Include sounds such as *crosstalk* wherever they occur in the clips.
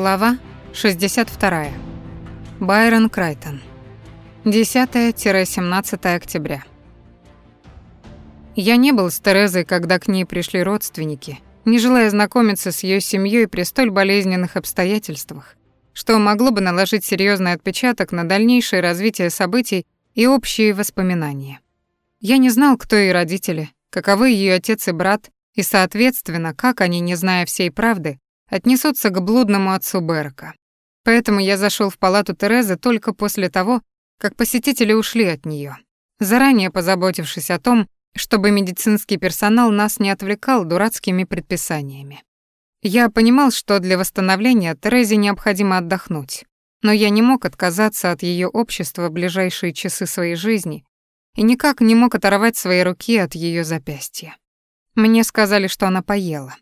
Глава 62. Байрон Крайтон. 10-17 октября. Я не был с Терезой, когда к ней пришли родственники, не желая знакомиться с ее семьей при столь болезненных обстоятельствах, что могло бы наложить серьезный отпечаток на дальнейшее развитие событий и общие воспоминания. Я не знал, кто ее родители, каковы ее отец и брат, и, соответственно, как они, не зная всей правды, отнесутся к блудному отцу Берка. Поэтому я зашел в палату Терезы только после того, как посетители ушли от нее, заранее позаботившись о том, чтобы медицинский персонал нас не отвлекал дурацкими предписаниями. Я понимал, что для восстановления Терезе необходимо отдохнуть, но я не мог отказаться от ее общества в ближайшие часы своей жизни и никак не мог оторвать свои руки от ее запястья. Мне сказали, что она поела.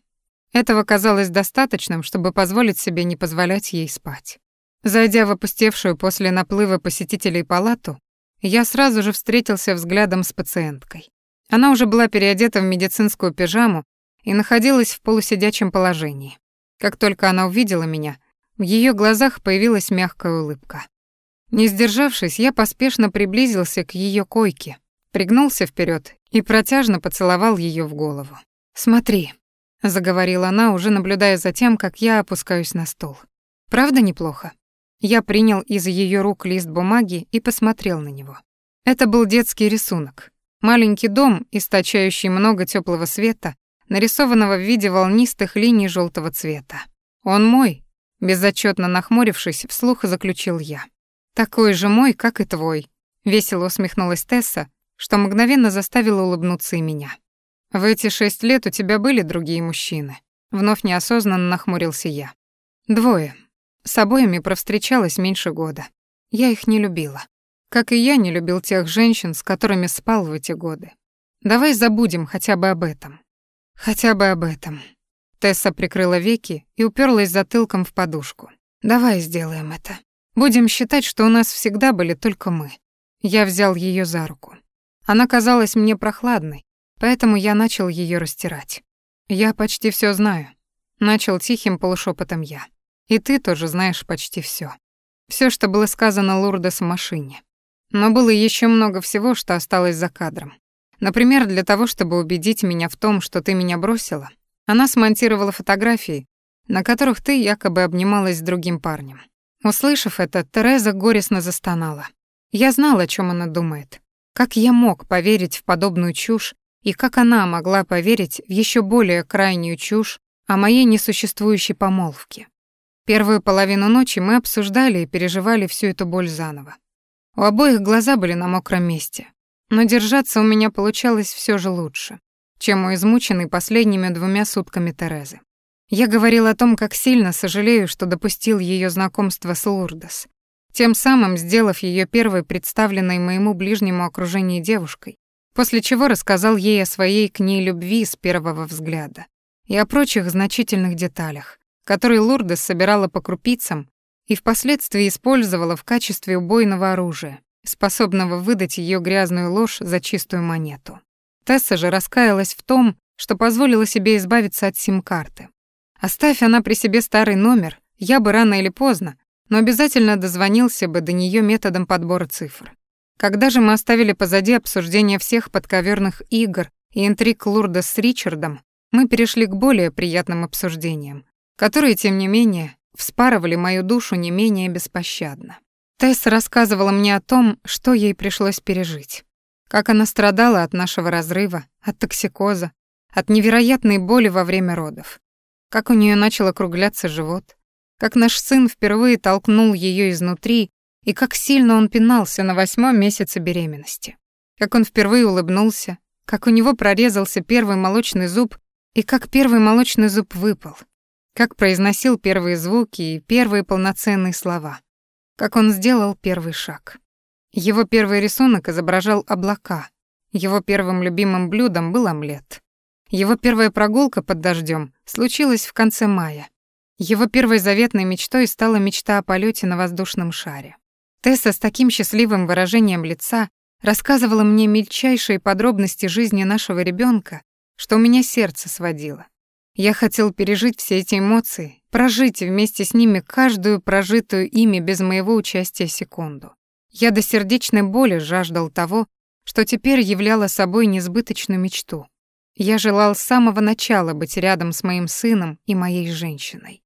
Этого казалось достаточным, чтобы позволить себе не позволять ей спать. Зайдя в опустевшую после наплыва посетителей палату, я сразу же встретился взглядом с пациенткой. Она уже была переодета в медицинскую пижаму и находилась в полусидячем положении. Как только она увидела меня, в ее глазах появилась мягкая улыбка. Не сдержавшись, я поспешно приблизился к ее койке, пригнулся вперед и протяжно поцеловал ее в голову. «Смотри», — заговорила она, уже наблюдая за тем, как я опускаюсь на стол. «Правда неплохо?» Я принял из ее рук лист бумаги и посмотрел на него. Это был детский рисунок. Маленький дом, источающий много теплого света, нарисованного в виде волнистых линий желтого цвета. «Он мой», — безотчетно нахмурившись, вслух заключил я. «Такой же мой, как и твой», — весело усмехнулась Тесса, что мгновенно заставило улыбнуться и меня. «В эти шесть лет у тебя были другие мужчины?» Вновь неосознанно нахмурился я. «Двое. С обоими провстречалась меньше года. Я их не любила. Как и я не любил тех женщин, с которыми спал в эти годы. Давай забудем хотя бы об этом. Хотя бы об этом». Тесса прикрыла веки и уперлась затылком в подушку. «Давай сделаем это. Будем считать, что у нас всегда были только мы». Я взял ее за руку. Она казалась мне прохладной, поэтому я начал ее растирать. «Я почти все знаю», — начал тихим полушепотом я. «И ты тоже знаешь почти все. Все, что было сказано Лурдес в машине. Но было еще много всего, что осталось за кадром. Например, для того, чтобы убедить меня в том, что ты меня бросила, она смонтировала фотографии, на которых ты якобы обнималась с другим парнем. Услышав это, Тереза горестно застонала. Я знала, о чем она думает. Как я мог поверить в подобную чушь, и как она могла поверить в еще более крайнюю чушь о моей несуществующей помолвке? Первую половину ночи мы обсуждали и переживали всю эту боль заново. У обоих глаза были на мокром месте, но держаться у меня получалось все же лучше, чем у измученной последними двумя сутками Терезы. Я говорил о том, как сильно сожалею, что допустил ее знакомство с Лурдес, тем самым сделав ее первой представленной моему ближнему окружению девушкой, после чего рассказал ей о своей к ней любви с первого взгляда и о прочих значительных деталях, которые Лурдес собирала по крупицам и впоследствии использовала в качестве убойного оружия, способного выдать ее грязную ложь за чистую монету. Тесса же раскаялась в том, что позволила себе избавиться от сим-карты. Оставь она при себе старый номер, я бы рано или поздно, но обязательно дозвонился бы до нее методом подбора цифр. Когда же мы оставили позади обсуждение всех подковерных игр и интриг Лурда с Ричардом, мы перешли к более приятным обсуждениям, которые, тем не менее, вспарывали мою душу не менее беспощадно. Тесс рассказывала мне о том, что ей пришлось пережить. Как она страдала от нашего разрыва, от токсикоза, от невероятной боли во время родов. Как у нее начал округляться живот, как наш сын впервые толкнул ее изнутри и как сильно он пинался на восьмом месяце беременности. Как он впервые улыбнулся, как у него прорезался первый молочный зуб и как первый молочный зуб выпал. Как произносил первые звуки и первые полноценные слова. Как он сделал первый шаг. Его первый рисунок изображал облака. Его первым любимым блюдом был омлет. Его первая прогулка под дождем случилась в конце мая. Его первой заветной мечтой стала мечта о полете на воздушном шаре. Тесса с таким счастливым выражением лица рассказывала мне мельчайшие подробности жизни нашего ребенка, что у меня сердце сводило. Я хотел пережить все эти эмоции прожить вместе с ними каждую прожитую ими без моего участия секунду. Я до сердечной боли жаждал того, что теперь являло собой несбыточную мечту. Я желал с самого начала быть рядом с моим сыном и моей женщиной.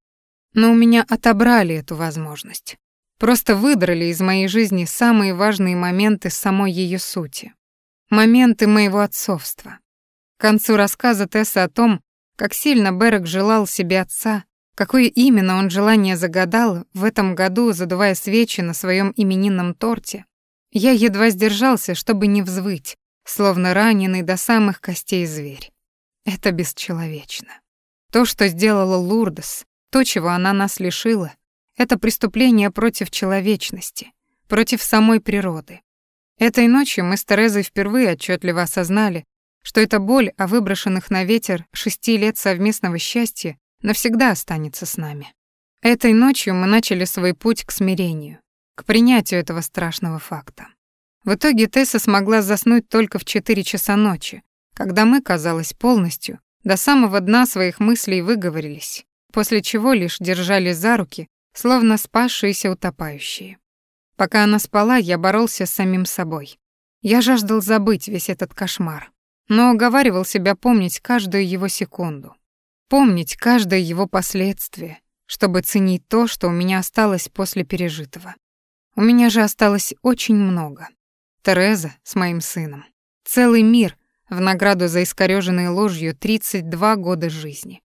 Но у меня отобрали эту возможность. Просто выдрали из моей жизни самые важные моменты самой ее сути. Моменты моего отцовства. К концу рассказа Тесса о том, как сильно Берек желал себе отца, какое именно он желание загадал в этом году, задувая свечи на своем именинном торте, я едва сдержался, чтобы не взвыть, словно раненый до самых костей зверь. Это бесчеловечно. То, что сделала Лурдес, то, чего она нас лишила, это преступление против человечности, против самой природы. Этой ночью мы с Терезой впервые отчетливо осознали, что эта боль о выброшенных на ветер шести лет совместного счастья навсегда останется с нами. Этой ночью мы начали свой путь к смирению, к принятию этого страшного факта. В итоге Тесса смогла заснуть только в 4 часа ночи, когда мы, казалось, полностью до самого дна своих мыслей выговорились, после чего лишь держали за руки, словно спасшиеся утопающие. Пока она спала, я боролся с самим собой. Я жаждал забыть весь этот кошмар, но уговаривал себя помнить каждую его секунду, помнить каждое его последствие, чтобы ценить то, что у меня осталось после пережитого. У меня же осталось очень много. Тереза с моим сыном. Целый мир в награду за искорёженные ложью 32 года жизни.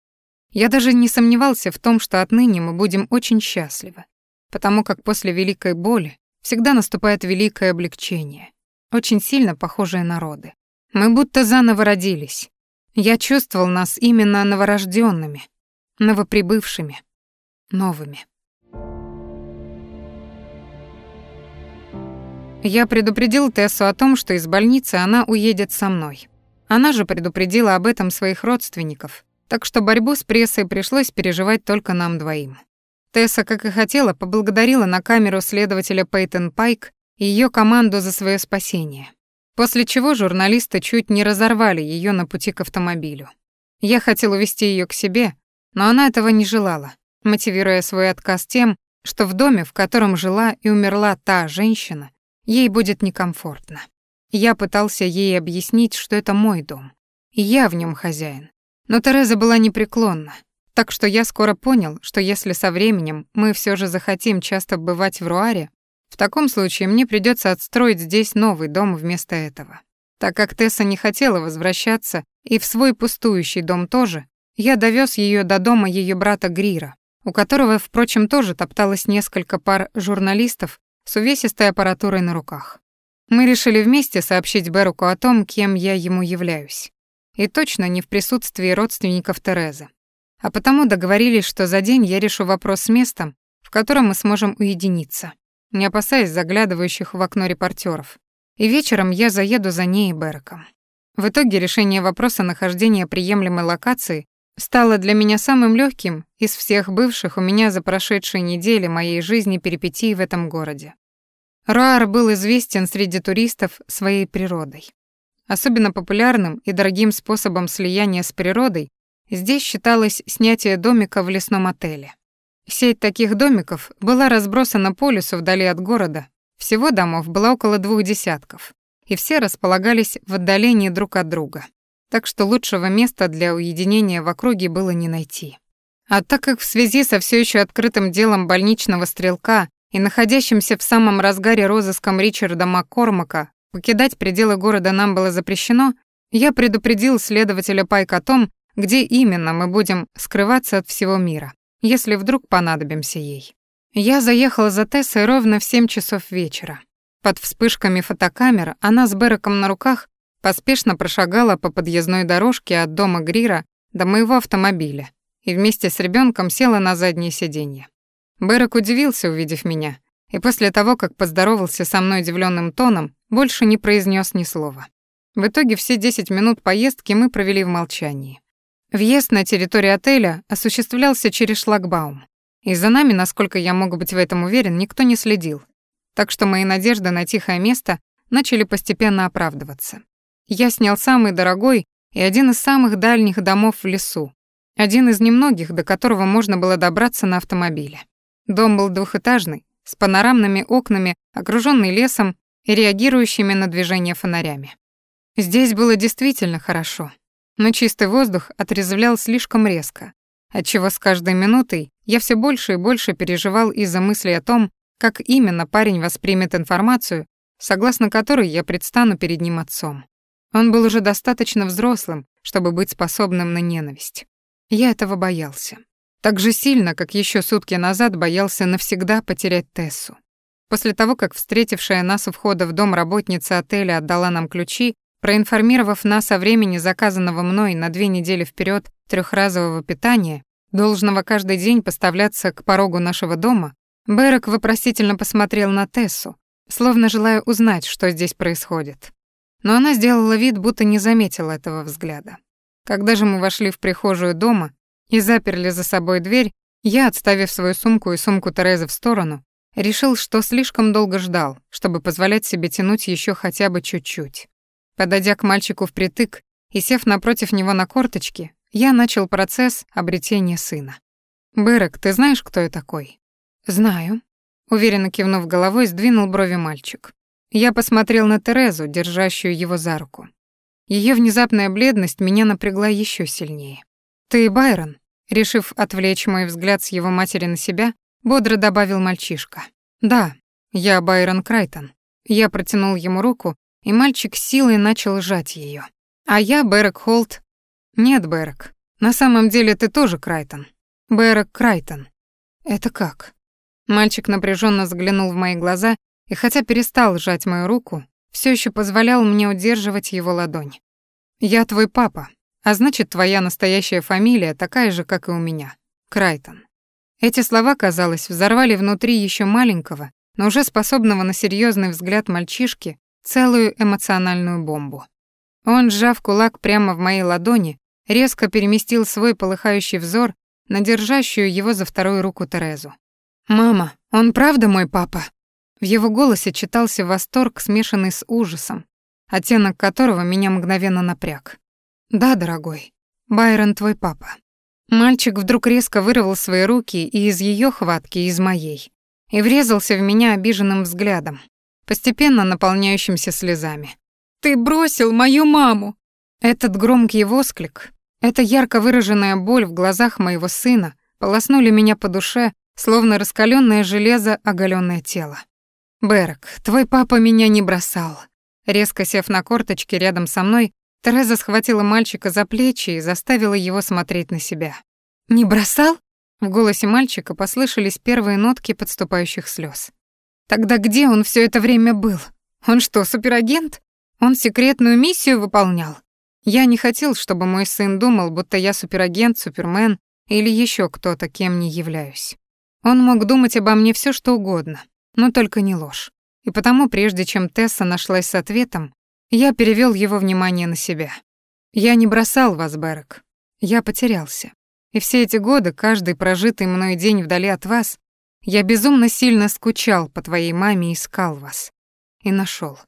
Я даже не сомневался в том, что отныне мы будем очень счастливы, потому как после великой боли всегда наступает великое облегчение, очень сильно похожие народы. Мы будто заново родились. Я чувствовал нас именно новорожденными, новоприбывшими, новыми. Я предупредил Тессу о том, что из больницы она уедет со мной. Она же предупредила об этом своих родственников, так что борьбу с прессой пришлось переживать только нам двоим. Тесса, как и хотела, поблагодарила на камеру следователя Пейтон Пайк и ее команду за свое спасение. После чего журналисты чуть не разорвали ее на пути к автомобилю. Я хотел увести ее к себе, но она этого не желала, мотивируя свой отказ тем, что в доме, в котором жила и умерла та женщина, ей будет некомфортно. Я пытался ей объяснить, что это мой дом, и я в нем хозяин. Но Тереза была непреклонна, так что я скоро понял, что если со временем мы все же захотим часто бывать в Руаре, в таком случае мне придется отстроить здесь новый дом вместо этого. Так как Тесса не хотела возвращаться и в свой пустующий дом тоже, я довез ее до дома ее брата Грира, у которого, впрочем, тоже топталось несколько пар журналистов с увесистой аппаратурой на руках. Мы решили вместе сообщить Беруку о том, кем я ему являюсь. И точно не в присутствии родственников Терезы. А потому договорились, что за день я решу вопрос с местом, в котором мы сможем уединиться не опасаясь заглядывающих в окно репортеров. И вечером я заеду за ней и Берком. В итоге решение вопроса нахождения приемлемой локации стало для меня самым легким из всех бывших у меня за прошедшие недели моей жизни перипетий в этом городе. Руар был известен среди туристов своей природой. Особенно популярным и дорогим способом слияния с природой здесь считалось снятие домика в лесном отеле. Сеть таких домиков была разбросана по лесу вдали от города. Всего домов было около двух десятков, и все располагались в отдалении друг от друга. Так что лучшего места для уединения в округе было не найти. А так как в связи со все еще открытым делом больничного стрелка и находящимся в самом разгаре розыском Ричарда Маккормака покидать пределы города нам было запрещено, я предупредил следователя Пайк о том, где именно мы будем скрываться от всего мира если вдруг понадобимся ей. Я заехала за Тессой ровно в 7 часов вечера. Под вспышками фотокамер она с Береком на руках поспешно прошагала по подъездной дорожке от дома Грира до моего автомобиля и вместе с ребенком села на заднее сиденье. Берек удивился, увидев меня, и после того, как поздоровался со мной удивленным тоном, больше не произнес ни слова. В итоге все 10 минут поездки мы провели в молчании. Въезд на территорию отеля осуществлялся через шлагбаум. И за нами, насколько я мог быть в этом уверен, никто не следил. Так что мои надежды на тихое место начали постепенно оправдываться. Я снял самый дорогой и один из самых дальних домов в лесу. Один из немногих, до которого можно было добраться на автомобиле. Дом был двухэтажный, с панорамными окнами, окружённый лесом реагирующими на движение фонарями. Здесь было действительно хорошо, но чистый воздух отрезвлял слишком резко, отчего с каждой минутой я все больше и больше переживал из-за мысли о том, как именно парень воспримет информацию, согласно которой я предстану перед ним отцом. Он был уже достаточно взрослым, чтобы быть способным на ненависть. Я этого боялся. Так же сильно, как еще сутки назад боялся навсегда потерять Тессу. После того, как встретившая нас у входа в дом работница отеля отдала нам ключи, проинформировав нас о времени заказанного мной на две недели вперед трехразового питания, должного каждый день поставляться к порогу нашего дома, Берек вопросительно посмотрел на Тессу, словно желая узнать, что здесь происходит. Но она сделала вид, будто не заметила этого взгляда. Когда же мы вошли в прихожую дома и заперли за собой дверь, я, отставив свою сумку и сумку Терезы в сторону, решил, что слишком долго ждал, чтобы позволять себе тянуть еще хотя бы чуть-чуть. Подойдя к мальчику впритык и сев напротив него на корточки, я начал процесс обретения сына. «Бэрек, ты знаешь, кто я такой?» «Знаю», — уверенно кивнув головой, сдвинул брови мальчик. Я посмотрел на Терезу, держащую его за руку. Ее внезапная бледность меня напрягла еще сильнее. «Ты Байрон?» Решив отвлечь мой взгляд с его матери на себя, бодро добавил мальчишка. «Да, я Байрон Крайтон». Я протянул ему руку, и мальчик силой начал сжать ее. «А я Берек Холт». «Нет, Берек, на самом деле ты тоже Крайтон. Берек Крайтон». «Это как?» Мальчик напряженно взглянул в мои глаза и хотя перестал сжать мою руку, все еще позволял мне удерживать его ладонь. «Я твой папа, а значит, твоя настоящая фамилия такая же, как и у меня. Крайтон». Эти слова, казалось, взорвали внутри еще маленького, но уже способного на серьезный взгляд мальчишки целую эмоциональную бомбу. Он, сжав кулак прямо в моей ладони, резко переместил свой полыхающий взор на держащую его за вторую руку Терезу. «Мама, он правда мой папа?» В его голосе читался восторг, смешанный с ужасом, оттенок которого меня мгновенно напряг. «Да, дорогой, Байрон твой папа». Мальчик вдруг резко вырвал свои руки и из ее хватки, и из моей, и врезался в меня обиженным взглядом, постепенно наполняющимся слезами. «Ты бросил мою маму!» Этот громкий восклик, эта ярко выраженная боль в глазах моего сына полоснули меня по душе, словно раскаленное железо оголенное тело. «Берг, твой папа меня не бросал». Резко сев на корточки рядом со мной, Тереза схватила мальчика за плечи и заставила его смотреть на себя. «Не бросал?» В голосе мальчика послышались первые нотки подступающих слез. «Тогда где он все это время был? Он что, суперагент? Он секретную миссию выполнял?» Я не хотел, чтобы мой сын думал, будто я суперагент, супермен или еще кто-то, кем не являюсь. Он мог думать обо мне все, что угодно, но только не ложь. И потому, прежде чем Тесса нашлась с ответом, я перевел его внимание на себя. Я не бросал вас, Берек. Я потерялся. И все эти годы, каждый прожитый мной день вдали от вас, я безумно сильно скучал по твоей маме и искал вас. И нашел.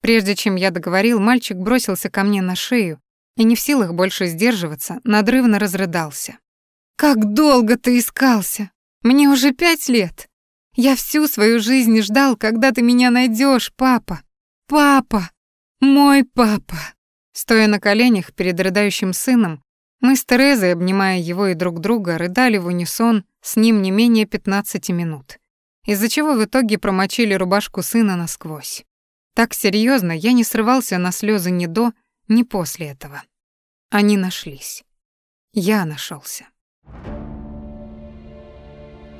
Прежде чем я договорил, мальчик бросился ко мне на шею и не в силах больше сдерживаться, надрывно разрыдался. «Как долго ты искался! Мне уже пять лет. Я всю свою жизнь ждал, когда ты меня найдешь, папа. Папа! Мой папа!» Стоя на коленях перед рыдающим сыном, мы с Терезой, обнимая его и друг друга, рыдали в унисон с ним не менее 15 минут, из-за чего в итоге промочили рубашку сына насквозь. Так серьезно я не срывался на слезы ни до, ни после этого. Они нашлись. Я нашелся.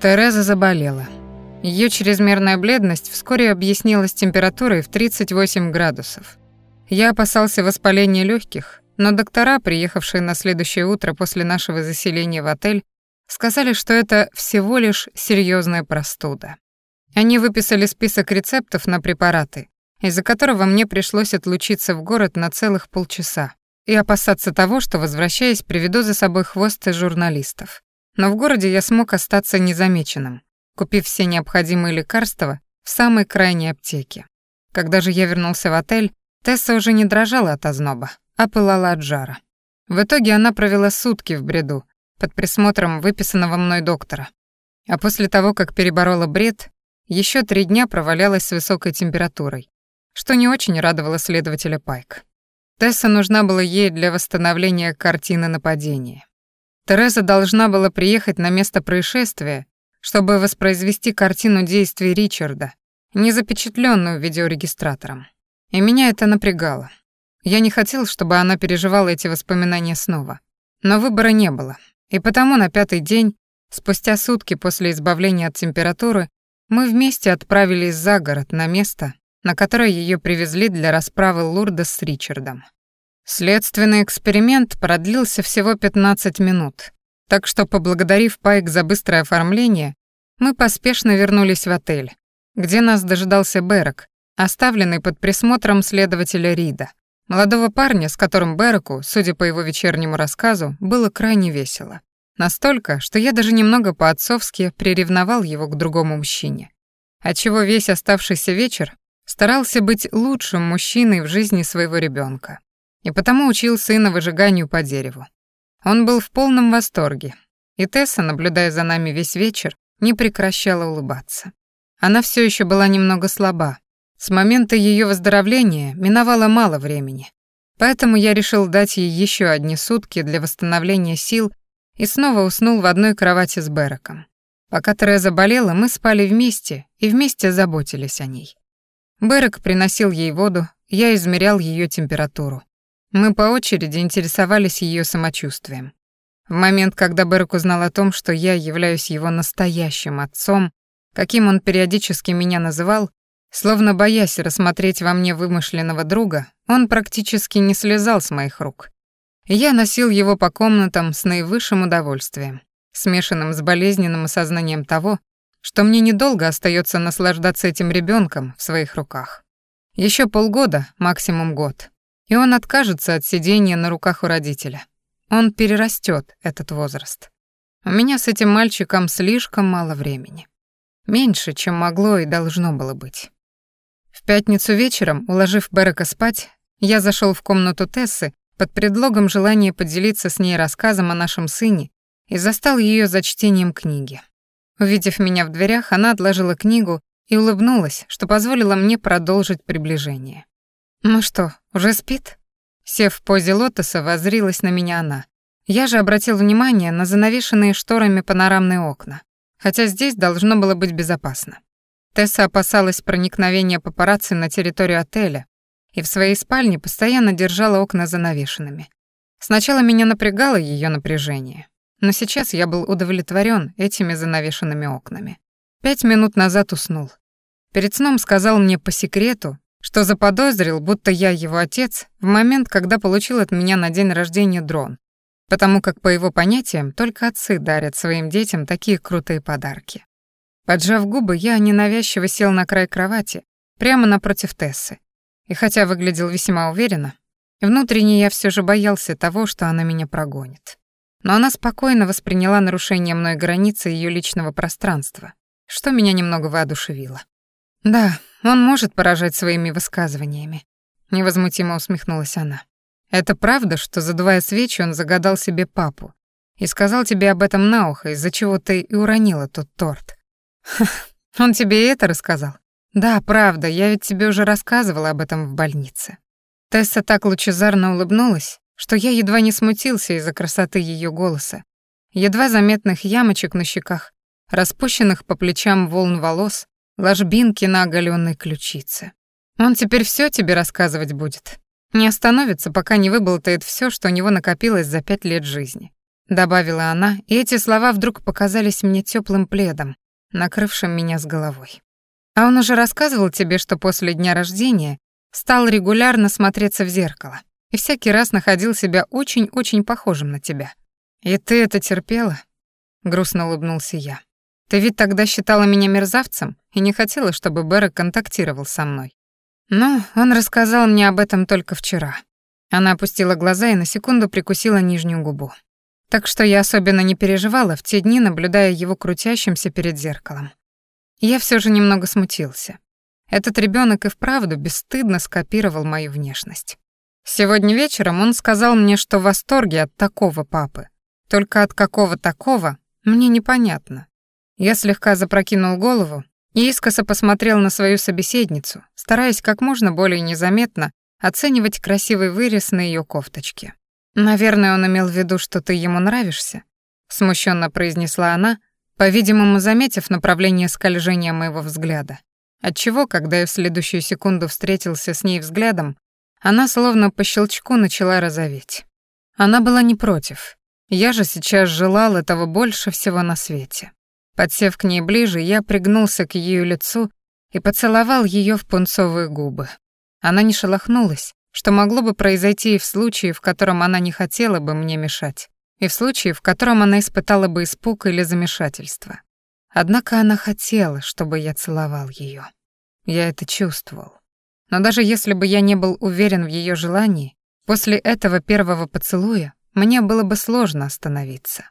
Тереза заболела. Ее чрезмерная бледность вскоре объяснилась температурой в 38 градусов. Я опасался воспаления легких, но доктора, приехавшие на следующее утро после нашего заселения в отель, сказали, что это всего лишь серьезная простуда. Они выписали список рецептов на препараты, из-за которого мне пришлось отлучиться в город на целых полчаса и опасаться того, что, возвращаясь, приведу за собой хвост журналистов. Но в городе я смог остаться незамеченным, купив все необходимые лекарства в самой крайней аптеке. Когда же я вернулся в отель, Тесса уже не дрожала от озноба, а пылала от жара. В итоге она провела сутки в бреду, под присмотром выписанного мной доктора. А после того, как переборола бред, еще три дня провалялась с высокой температурой, что не очень радовало следователя Пайк. Тесса нужна была ей для восстановления картины нападения. Тереза должна была приехать на место происшествия, чтобы воспроизвести картину действий Ричарда, не запечатленную видеорегистратором. И меня это напрягало. Я не хотел, чтобы она переживала эти воспоминания снова. Но выбора не было. И потому на пятый день, спустя сутки после избавления от температуры, мы вместе отправились за город на место, на которое ее привезли для расправы Лурда с Ричардом. Следственный эксперимент продлился всего 15 минут, так что, поблагодарив Пайк за быстрое оформление, мы поспешно вернулись в отель, где нас дожидался Берек, оставленный под присмотром следователя Рида, молодого парня, с которым Береку, судя по его вечернему рассказу, было крайне весело. Настолько, что я даже немного по-отцовски приревновал его к другому мужчине. Отчего весь оставшийся вечер старался быть лучшим мужчиной в жизни своего ребенка. И потому учил сына выжиганию по дереву. Он был в полном восторге, и Тесса, наблюдая за нами весь вечер, не прекращала улыбаться. Она все еще была немного слаба. С момента ее выздоровления миновало мало времени. Поэтому я решил дать ей еще одни сутки для восстановления сил и снова уснул в одной кровати с Бераком. Пока Тереза болела, мы спали вместе и вместе заботились о ней. Берек приносил ей воду, я измерял ее температуру. Мы по очереди интересовались ее самочувствием. В момент, когда Берек узнал о том, что я являюсь его настоящим отцом, каким он периодически меня называл, словно боясь рассмотреть во мне вымышленного друга, он практически не слезал с моих рук. Я носил его по комнатам с наивысшим удовольствием, смешанным с болезненным осознанием того, что мне недолго остается наслаждаться этим ребенком в своих руках. Еще полгода, максимум год, и он откажется от сидения на руках у родителя. Он перерастет этот возраст. У меня с этим мальчиком слишком мало времени. Меньше, чем могло и должно было быть. В пятницу вечером, уложив Берека спать, я зашел в комнату Тессы под предлогом желания поделиться с ней рассказом о нашем сыне и застал ее за чтением книги. Увидев меня в дверях, она отложила книгу и улыбнулась, что позволило мне продолжить приближение. «Ну что, уже спит?» Сев в позе лотоса, воззрилась на меня она. Я же обратил внимание на занавешенные шторами панорамные окна, хотя здесь должно было быть безопасно. Тесса опасалась проникновения папарацци на территорию отеля, и в своей спальне постоянно держала окна занавешенными. Сначала меня напрягало ее напряжение, но сейчас я был удовлетворен этими занавешенными окнами. Пять минут назад уснул. Перед сном сказал мне по секрету, что заподозрил, будто я его отец, в момент, когда получил от меня на день рождения дрон, потому как, по его понятиям, только отцы дарят своим детям такие крутые подарки. Поджав губы, я ненавязчиво сел на край кровати, прямо напротив Тессы, и хотя выглядел весьма уверенно, внутренне я все же боялся того, что она меня прогонит. Но она спокойно восприняла нарушение мной границы ее личного пространства, что меня немного воодушевило. «Да, он может поражать своими высказываниями», — невозмутимо усмехнулась она. «Это правда, что, задувая свечи, он загадал себе папу и сказал тебе об этом на ухо, из-за чего ты и уронила тот торт?» *laughs* «Он тебе и это рассказал?» «Да, правда, я ведь тебе уже рассказывала об этом в больнице». Тесса так лучезарно улыбнулась, что я едва не смутился из-за красоты ее голоса, едва заметных ямочек на щеках, распущенных по плечам волн волос, ложбинки на оголенной ключице. Он теперь все тебе рассказывать будет. Не остановится, пока не выболтает все, что у него накопилось за пять лет жизни. Добавила она, и эти слова вдруг показались мне теплым пледом, накрывшим меня с головой. А он уже рассказывал тебе, что после дня рождения стал регулярно смотреться в зеркало и всякий раз находил себя очень-очень похожим на тебя. И ты это терпела? Грустно улыбнулся я. Ты ведь тогда считала меня мерзавцем и не хотела, чтобы Берек контактировал со мной. Ну, он рассказал мне об этом только вчера. Она опустила глаза и на секунду прикусила нижнюю губу. Так что я особенно не переживала в те дни, наблюдая его крутящимся перед зеркалом. Я все же немного смутился. Этот ребенок и вправду бесстыдно скопировал мою внешность. Сегодня вечером он сказал мне, что в восторге от такого папы. Только от какого такого, мне непонятно. Я слегка запрокинул голову и искоса посмотрел на свою собеседницу, стараясь как можно более незаметно оценивать красивый вырез на ее кофточке. «Наверное, он имел в виду, что ты ему нравишься», — смущенно произнесла она, по-видимому, заметив направление скольжения моего взгляда. Отчего, когда я в следующую секунду встретился с ней взглядом, она словно по щелчку начала розоветь. Она была не против. Я же сейчас желал этого больше всего на свете. Подсев к ней ближе, я пригнулся к ее лицу и поцеловал ее в пунцовые губы. Она не шелохнулась, что могло бы произойти и в случае, в котором она не хотела бы мне мешать, и в случае, в котором она испытала бы испуг или замешательство. Однако она хотела, чтобы я целовал ее. Я это чувствовал. Но даже если бы я не был уверен в ее желании, после этого первого поцелуя мне было бы сложно остановиться.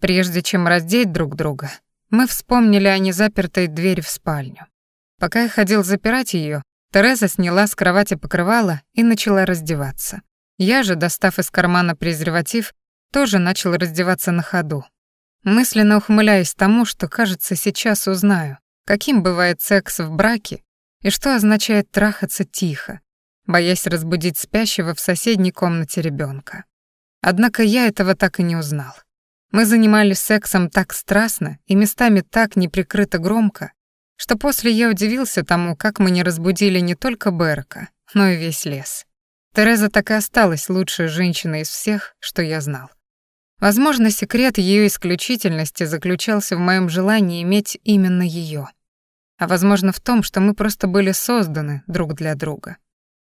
Прежде чем раздеть друг друга, мы вспомнили о незапертой двери в спальню. Пока я ходил запирать ее, Тереза сняла с кровати покрывало и начала раздеваться. Я же, достав из кармана презерватив, тоже начал раздеваться на ходу. Мысленно ухмыляясь тому, что, кажется, сейчас узнаю, каким бывает секс в браке и что означает трахаться тихо, боясь разбудить спящего в соседней комнате ребенка. Однако я этого так и не узнал. Мы занимались сексом так страстно и местами так неприкрыто громко, что после я удивился тому, как мы не разбудили не только Берка, но и весь лес. Тереза так и осталась лучшей женщиной из всех, что я знал. Возможно, секрет ее исключительности заключался в моем желании иметь именно ее, а возможно в том, что мы просто были созданы друг для друга.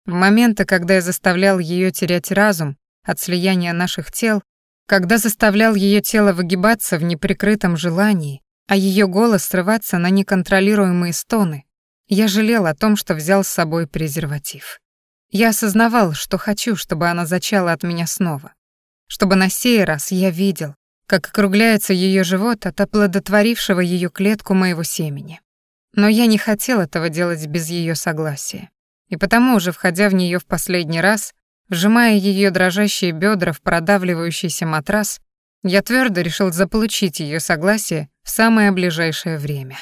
В моменты, когда я заставлял ее терять разум от слияния наших тел, когда заставлял ее тело выгибаться в неприкрытом желании, а ее голос срываться на неконтролируемые стоны, я жалел о том, что взял с собой презерватив. Я осознавал, что хочу, чтобы она зачала от меня снова. Чтобы на сей раз я видел, как округляется ее живот от оплодотворившего ее клетку моего семени. Но я не хотел этого делать без ее согласия. И потому, уже входя в нее в последний раз, Вжимая ее дрожащие бедра в продавливающийся матрас, я твердо решил заполучить ее согласие в самое ближайшее время.